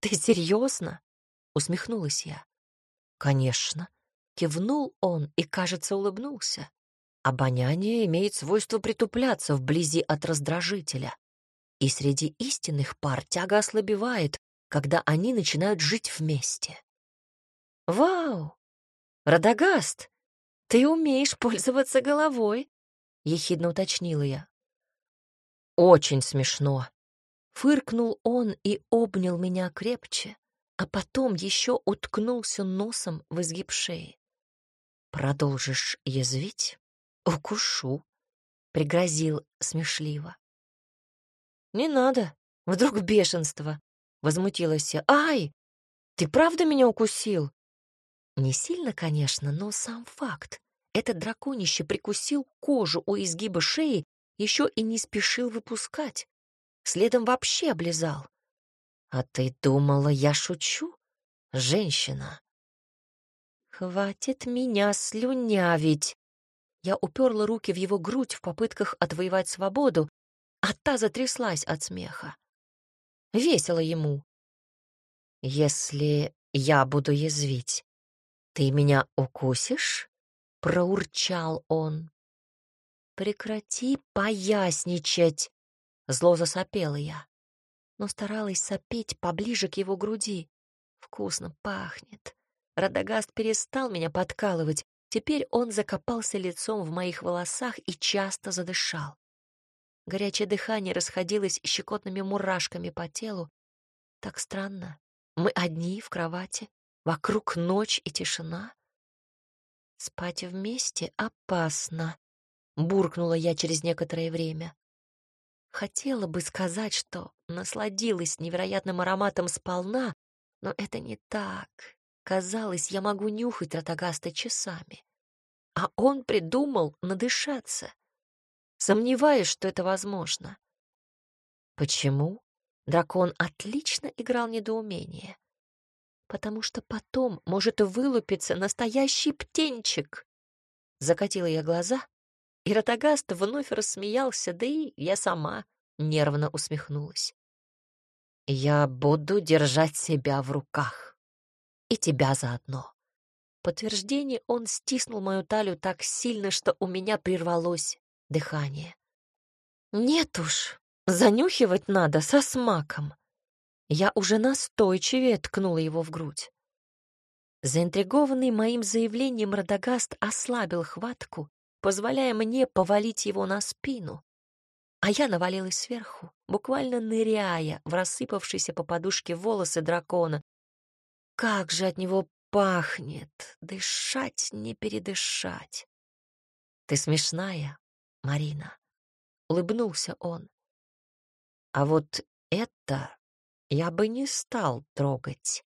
Ты серьезно? Усмехнулась я. Конечно. Кивнул он и, кажется, улыбнулся. Обоняние имеет свойство притупляться вблизи от раздражителя. И среди истинных пар тяга ослабевает, когда они начинают жить вместе. «Вау! Радагаст, ты умеешь пользоваться головой!» — ехидно уточнила я. «Очень смешно!» Фыркнул он и обнял меня крепче, а потом еще уткнулся носом в изгиб шеи. «Продолжишь язвить? Укушу», — пригрозил смешливо. «Не надо, вдруг бешенство», — возмутилась я. «Ай, ты правда меня укусил?» Не сильно, конечно, но сам факт. Этот драконище прикусил кожу у изгиба шеи, еще и не спешил выпускать. Следом вообще облизал. «А ты думала, я шучу, женщина?» «Хватит меня слюнявить!» Я уперла руки в его грудь в попытках отвоевать свободу, а та затряслась от смеха. Весело ему. «Если я буду язвить, ты меня укусишь?» — проурчал он. «Прекрати поясничать!» — зло засопела я, но старалась сопеть поближе к его груди. Вкусно пахнет. Радагаст перестал меня подкалывать, теперь он закопался лицом в моих волосах и часто задышал. Горячее дыхание расходилось щекотными мурашками по телу. Так странно. Мы одни в кровати, вокруг ночь и тишина. Спать вместе опасно, буркнула я через некоторое время. Хотела бы сказать, что насладилась невероятным ароматом сполна, но это не так. Казалось, я могу нюхать Ротагаста часами. А он придумал надышаться. Сомневаюсь, что это возможно. Почему? Дракон отлично играл недоумение. Потому что потом может вылупиться настоящий птенчик. Закатила я глаза, и Ротагаст вновь рассмеялся, да и я сама нервно усмехнулась. Я буду держать себя в руках. И тебя заодно. Подтверждение он стиснул мою талию так сильно, что у меня прервалось дыхание. Нет уж, занюхивать надо со смаком. Я уже настойчивее ткнула его в грудь. Заинтригованный моим заявлением Радагаст ослабил хватку, позволяя мне повалить его на спину, а я навалилась сверху, буквально ныряя в рассыпавшиеся по подушке волосы дракона. Как же от него пахнет! Дышать не передышать. Ты смешная, Марина. Улыбнулся он. А вот это я бы не стал трогать.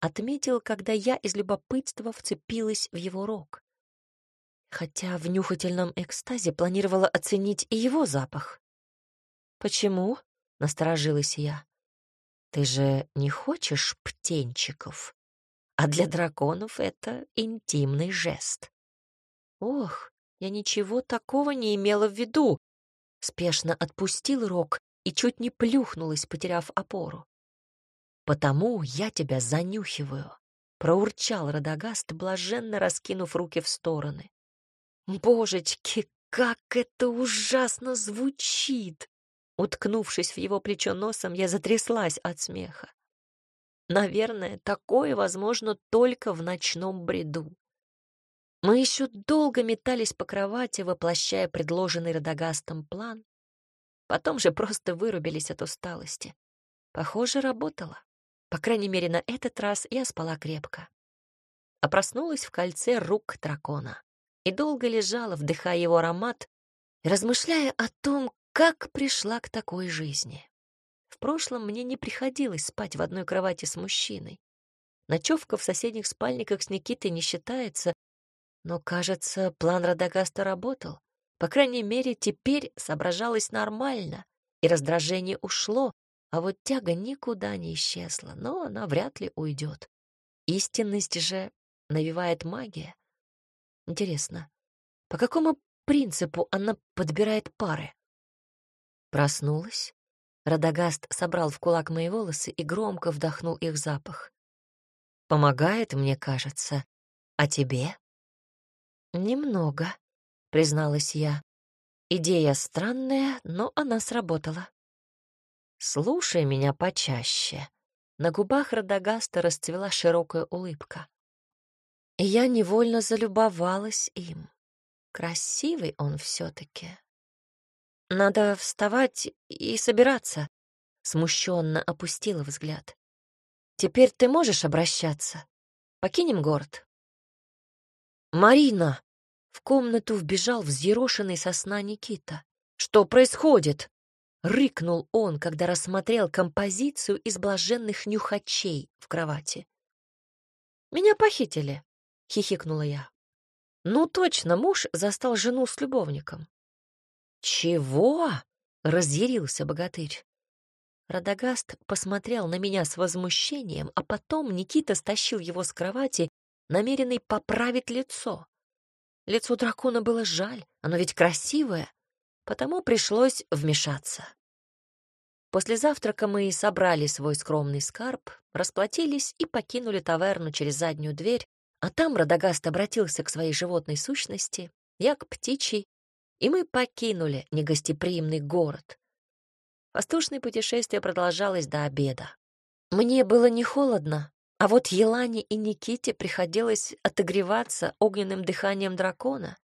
Отметил, когда я из любопытства вцепилась в его рог. Хотя в нюхательном экстазе планировала оценить и его запах. «Почему?» — насторожилась я. «Ты же не хочешь птенчиков?» А для драконов это интимный жест. Ох, я ничего такого не имела в виду. Спешно отпустил рог и чуть не плюхнулась, потеряв опору. «Потому я тебя занюхиваю», — проурчал Радагаст, блаженно раскинув руки в стороны. «Божечки, как это ужасно звучит!» Уткнувшись в его плечо носом, я затряслась от смеха. Наверное, такое возможно только в ночном бреду. Мы еще долго метались по кровати, воплощая предложенный Радагастом план. Потом же просто вырубились от усталости. Похоже, работало. По крайней мере, на этот раз я спала крепко. А проснулась в кольце рук дракона и долго лежала, вдыхая его аромат, размышляя о том, как пришла к такой жизни. В прошлом мне не приходилось спать в одной кровати с мужчиной. Ночевка в соседних спальниках с Никитой не считается, но, кажется, план Радагаста работал. По крайней мере, теперь соображалось нормально, и раздражение ушло, а вот тяга никуда не исчезла, но она вряд ли уйдет. Истинность же навевает магия. Интересно, по какому принципу она подбирает пары? Проснулась. Радагаст собрал в кулак мои волосы и громко вдохнул их запах. «Помогает, мне кажется. А тебе?» «Немного», — призналась я. Идея странная, но она сработала. «Слушай меня почаще». На губах Радагаста расцвела широкая улыбка. И я невольно залюбовалась им. Красивый он все-таки. Надо вставать и собираться. Смущенно опустила взгляд. Теперь ты можешь обращаться. Покинем город. Марина! В комнату вбежал взъерошенный сосна Никита. Что происходит? Рыкнул он, когда рассмотрел композицию из блаженных нюхачей в кровати. Меня похитили, хихикнула я. Ну точно, муж застал жену с любовником. Чего? разъярился богатырь. Радагаст посмотрел на меня с возмущением, а потом Никита стащил его с кровати намеренный поправить лицо. Лицо дракона было жаль, оно ведь красивое, потому пришлось вмешаться. После завтрака мы собрали свой скромный скарб, расплатились и покинули таверну через заднюю дверь, а там Радагаст обратился к своей животной сущности, я к птичьей, и мы покинули негостеприимный город. Воздушное путешествие продолжалось до обеда. Мне было не холодно, а вот Елане и Никите приходилось отогреваться огненным дыханием дракона.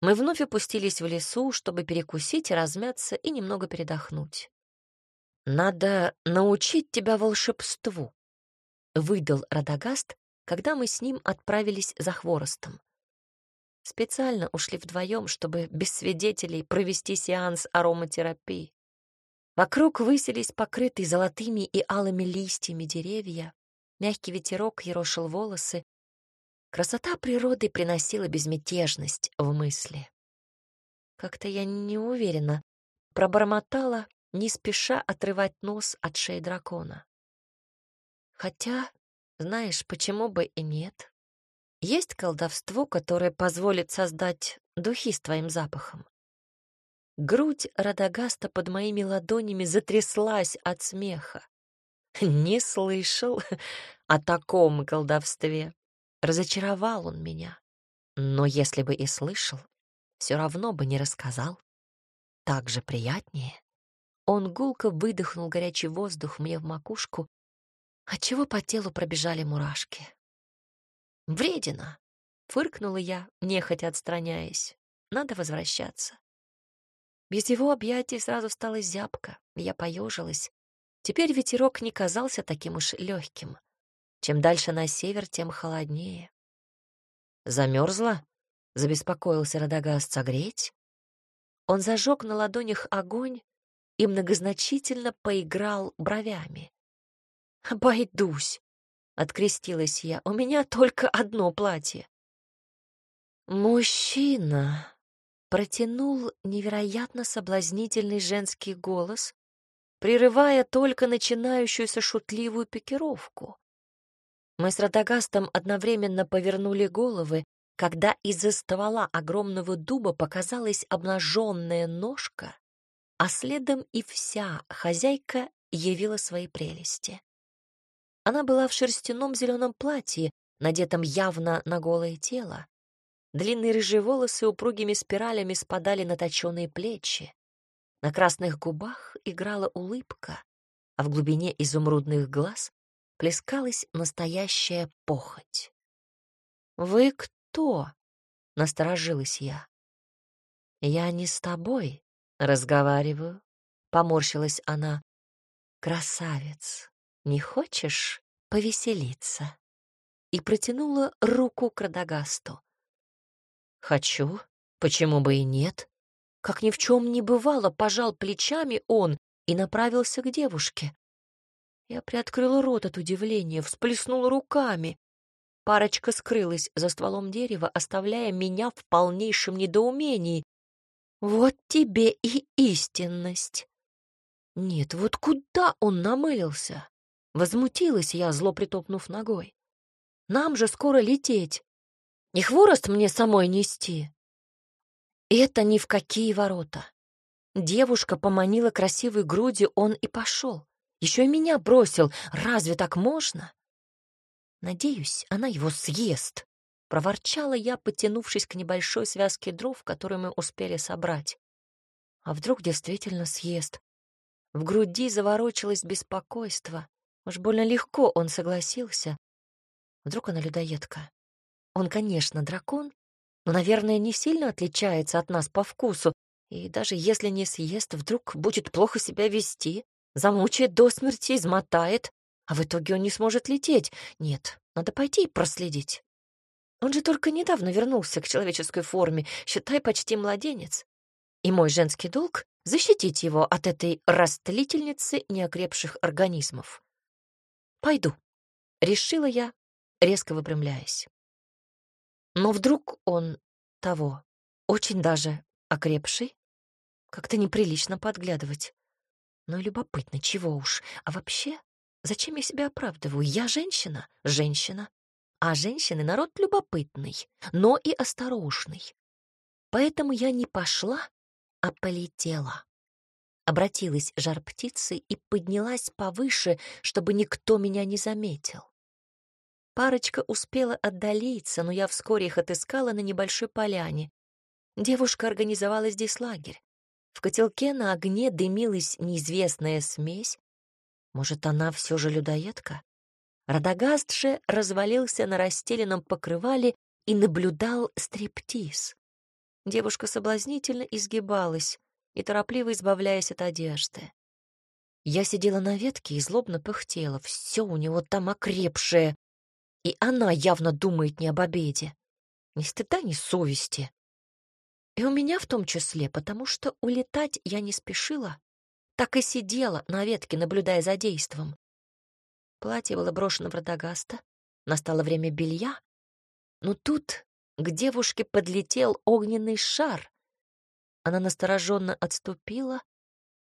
Мы вновь опустились в лесу, чтобы перекусить, размяться и немного передохнуть. «Надо научить тебя волшебству», — выдал Радагаст, когда мы с ним отправились за хворостом. Специально ушли вдвоем, чтобы без свидетелей провести сеанс ароматерапии. Вокруг высились покрытые золотыми и алыми листьями деревья, мягкий ветерок ерошил волосы. Красота природы приносила безмятежность в мысли. Как-то я не уверена, пробормотала, не спеша отрывать нос от шеи дракона. Хотя, знаешь, почему бы и нет? Есть колдовство, которое позволит создать духи с твоим запахом. Грудь Радагаста под моими ладонями затряслась от смеха. [LAUGHS] Не слышал о таком колдовстве. Разочаровал он меня. Но если бы и слышал, все равно бы не рассказал. Так же приятнее. Он гулко выдохнул горячий воздух мне в макушку, отчего по телу пробежали мурашки. «Вредина!» — фыркнула я, нехотя отстраняясь. «Надо возвращаться». Без его объятий сразу стало зябко, я поежилась. Теперь ветерок не казался таким уж легким. Чем дальше на север, тем холоднее. Замерзла? забеспокоился Радагаст. «Согреть?» Он зажег на ладонях огонь, и многозначительно поиграл бровями. «Обойдусь», — открестилась я, — «у меня только одно платье». «Мужчина», — протянул невероятно соблазнительный женский голос, прерывая только начинающуюся шутливую пикировку. Мы с Радагастом одновременно повернули головы, когда из-за ствола огромного дуба показалась обнаженная ножка а следом и вся хозяйка явила свои прелести. Она была в шерстяном зеленом платье, надетом явно на голое тело. Длинные рыжие волосы упругими спиралями спадали на точеные плечи. На красных губах играла улыбка, а в глубине изумрудных глаз плескалась настоящая похоть. «Вы кто?» — насторожилась я. «Я не с тобой», «Разговариваю», — поморщилась она. «Красавец, не хочешь повеселиться?» И протянула руку к Радагасту. «Хочу, почему бы и нет?» Как ни в чем не бывало, пожал плечами он и направился к девушке. Я приоткрыла рот от удивления, всплеснула руками. Парочка скрылась за стволом дерева, оставляя меня в полнейшем недоумении. Вот тебе и истинность. Нет, вот куда он намылился? Возмутилась я, зло притопнув ногой. Нам же скоро лететь. Не хворост мне самой нести. Это ни в какие ворота. Девушка поманила красивой грудью, он и пошел. Еще и меня бросил. Разве так можно? Надеюсь, она его съест. Проворчала я, потянувшись к небольшой связке дров, которую мы успели собрать. А вдруг действительно съест? В груди заворочилось беспокойство. Уж больно легко он согласился. Вдруг она людоедка. Он, конечно, дракон, но, наверное, не сильно отличается от нас по вкусу, и даже если не съест, вдруг будет плохо себя вести, замучает до смерти, измотает, а в итоге он не сможет лететь. Нет, надо пойти и проследить. Он же только недавно вернулся к человеческой форме, считай, почти младенец. И мой женский долг — защитить его от этой растлительницы неокрепших организмов. «Пойду», — решила я, резко выпрямляясь. Но вдруг он того, очень даже окрепший, как-то неприлично подглядывать. Но любопытно, чего уж. А вообще, зачем я себя оправдываю? Я женщина, женщина. А женщины — народ любопытный, но и осторожный. Поэтому я не пошла, а полетела. Обратилась жар птицей и поднялась повыше, чтобы никто меня не заметил. Парочка успела отдалиться, но я вскоре их отыскала на небольшой поляне. Девушка организовала здесь лагерь. В котелке на огне дымилась неизвестная смесь. Может, она все же людоедка? Радагаст же развалился на расстеленном покрывале и наблюдал стриптиз. Девушка соблазнительно изгибалась и торопливо избавляясь от одежды. Я сидела на ветке и злобно пыхтела. Все у него там окрепшее. И она явно думает не об обеде. Ни стыда, ни совести. И у меня в том числе, потому что улетать я не спешила. Так и сидела на ветке, наблюдая за действом. Платье было брошено в Радагаста. Настало время белья. Но тут к девушке подлетел огненный шар. Она настороженно отступила.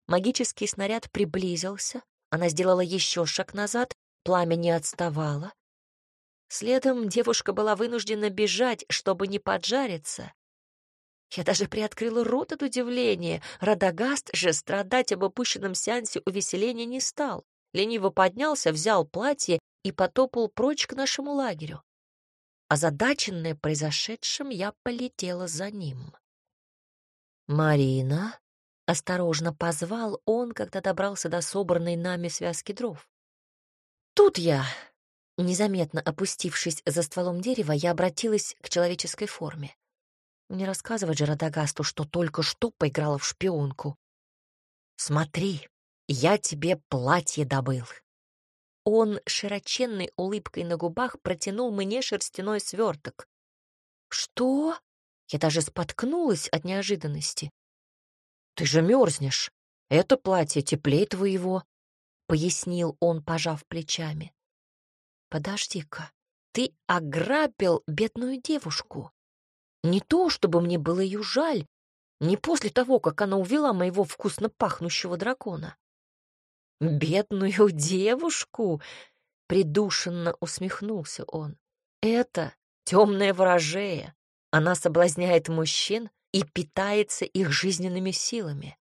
Магический снаряд приблизился. Она сделала еще шаг назад. Пламя не отставало. Следом девушка была вынуждена бежать, чтобы не поджариться. Я даже приоткрыла рот от удивления. Радагаст же страдать об опущенном сеансе увеселения не стал. Лениво поднялся, взял платье и потопал прочь к нашему лагерю. Озадаченная произошедшим, я полетела за ним. «Марина?» — осторожно позвал он, когда добрался до собранной нами связки дров. «Тут я!» Незаметно опустившись за стволом дерева, я обратилась к человеческой форме. Не рассказывать же Радагасту, что только что поиграла в шпионку. «Смотри, я тебе платье добыл». Он широченной улыбкой на губах протянул мне шерстяной сверток. «Что?» Я даже споткнулась от неожиданности. «Ты же мерзнешь. Это платье теплее твоего», — пояснил он, пожав плечами. «Подожди-ка, ты ограбил бедную девушку?» Не то, чтобы мне было ее жаль, не после того, как она увела моего вкусно пахнущего дракона. «Бедную девушку!» — придушенно усмехнулся он. «Это темное ворожея. Она соблазняет мужчин и питается их жизненными силами».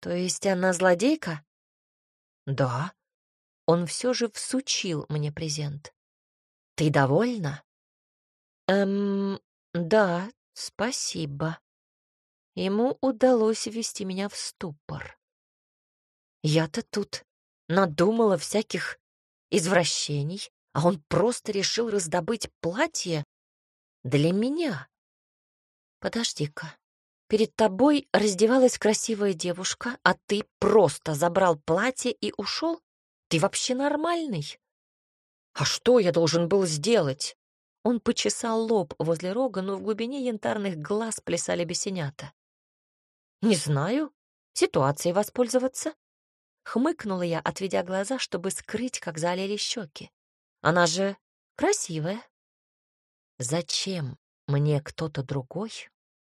«То есть она злодейка?» «Да». Он все же всучил мне презент. «Ты довольна?» «Эм, да, спасибо. Ему удалось ввести меня в ступор. Я-то тут надумала всяких извращений, а он просто решил раздобыть платье для меня. Подожди-ка. Перед тобой раздевалась красивая девушка, а ты просто забрал платье и ушел? Ты вообще нормальный? А что я должен был сделать? Он почесал лоб возле рога, но в глубине янтарных глаз плясали бесенята. «Не знаю. Ситуацией воспользоваться?» Хмыкнула я, отведя глаза, чтобы скрыть, как залили щеки. «Она же красивая». «Зачем мне кто-то другой,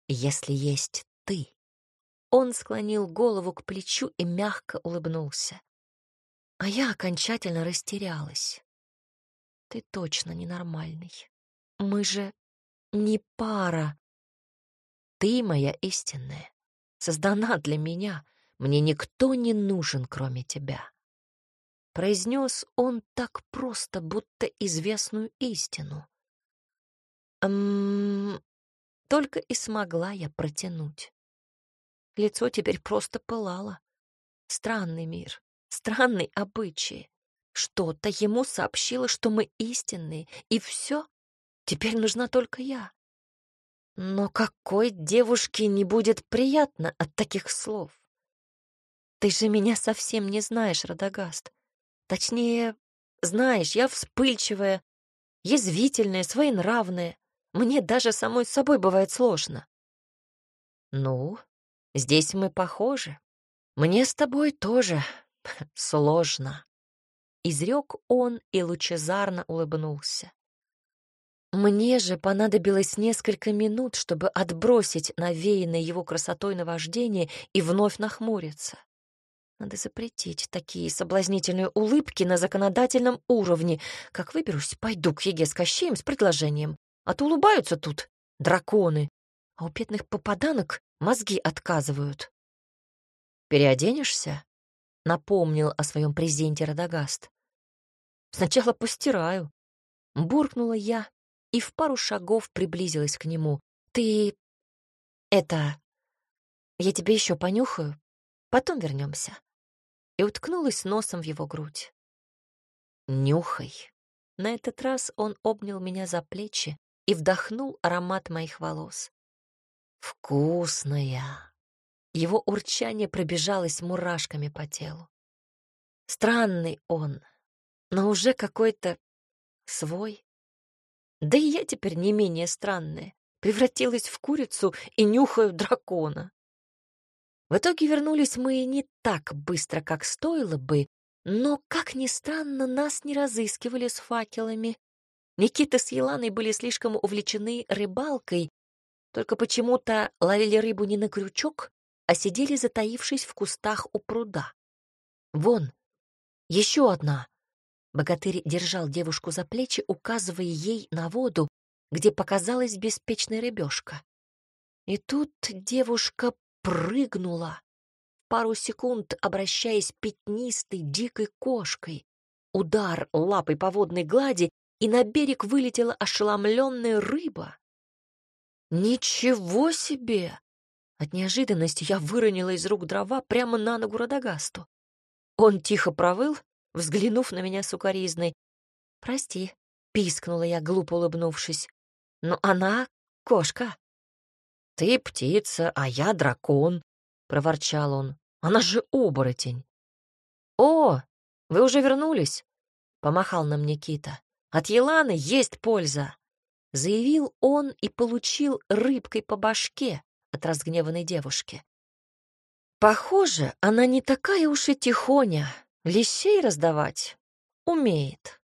если есть ты?» Он склонил голову к плечу и мягко улыбнулся. А я окончательно растерялась. «Ты точно ненормальный. Мы же не пара. Ты моя истинная, создана для меня. Мне никто не нужен, кроме тебя. Произнес он так просто, будто известную истину. Эм, только и смогла я протянуть. Лицо теперь просто пылало. Странный мир, странный обычай. Что-то ему сообщило, что мы истинные, и все. Теперь нужна только я. Но какой девушке не будет приятно от таких слов? Ты же меня совсем не знаешь, Радагаст. Точнее, знаешь, я вспыльчивая, язвительная, своенравная. Мне даже самой с собой бывает сложно. Ну, здесь мы похожи. Мне с тобой тоже [LAUGHS] сложно. Изрек он и лучезарно улыбнулся. Мне же понадобилось несколько минут, чтобы отбросить навеянное его красотой наваждение и вновь нахмуриться. Надо запретить такие соблазнительные улыбки на законодательном уровне. Как выберусь, пойду к Еге с Кощеем с предложением. А то улыбаются тут драконы, а у бедных попаданок мозги отказывают. «Переоденешься?» — напомнил о своем презенте Радагаст. «Сначала постираю». Буркнула я и в пару шагов приблизилась к нему. «Ты... это... Я тебе еще понюхаю, потом вернемся. И уткнулась носом в его грудь. «Нюхай». На этот раз он обнял меня за плечи и вдохнул аромат моих волос. «Вкусная!» Его урчание пробежалось мурашками по телу. Странный он, но уже какой-то свой. Да и я теперь не менее странная, превратилась в курицу и нюхаю дракона. В итоге вернулись мы не так быстро, как стоило бы, но, как ни странно, нас не разыскивали с факелами. Никита с Еланой были слишком увлечены рыбалкой, только почему-то ловили рыбу не на крючок, а сидели, затаившись в кустах у пруда. «Вон, еще одна!» Богатырь держал девушку за плечи, указывая ей на воду, где показалась беспечная рыбешка. И тут девушка прыгнула, пару секунд обращаясь пятнистой дикой кошкой. Удар лапой по водной глади, и на берег вылетела ошеломленная рыба. «Ничего себе!» От неожиданности я выронила из рук дрова прямо на ногу Радагасту. Он тихо провыл, взглянув на меня сукоризной. «Прости», — пискнула я, глупо улыбнувшись. «Но она — кошка». «Ты птица, а я дракон», — проворчал он. «Она же оборотень». «О, вы уже вернулись?» — помахал нам Никита. «От Еланы есть польза», — заявил он и получил рыбкой по башке от разгневанной девушки. Похоже, она не такая уж и тихоня, лещей раздавать умеет.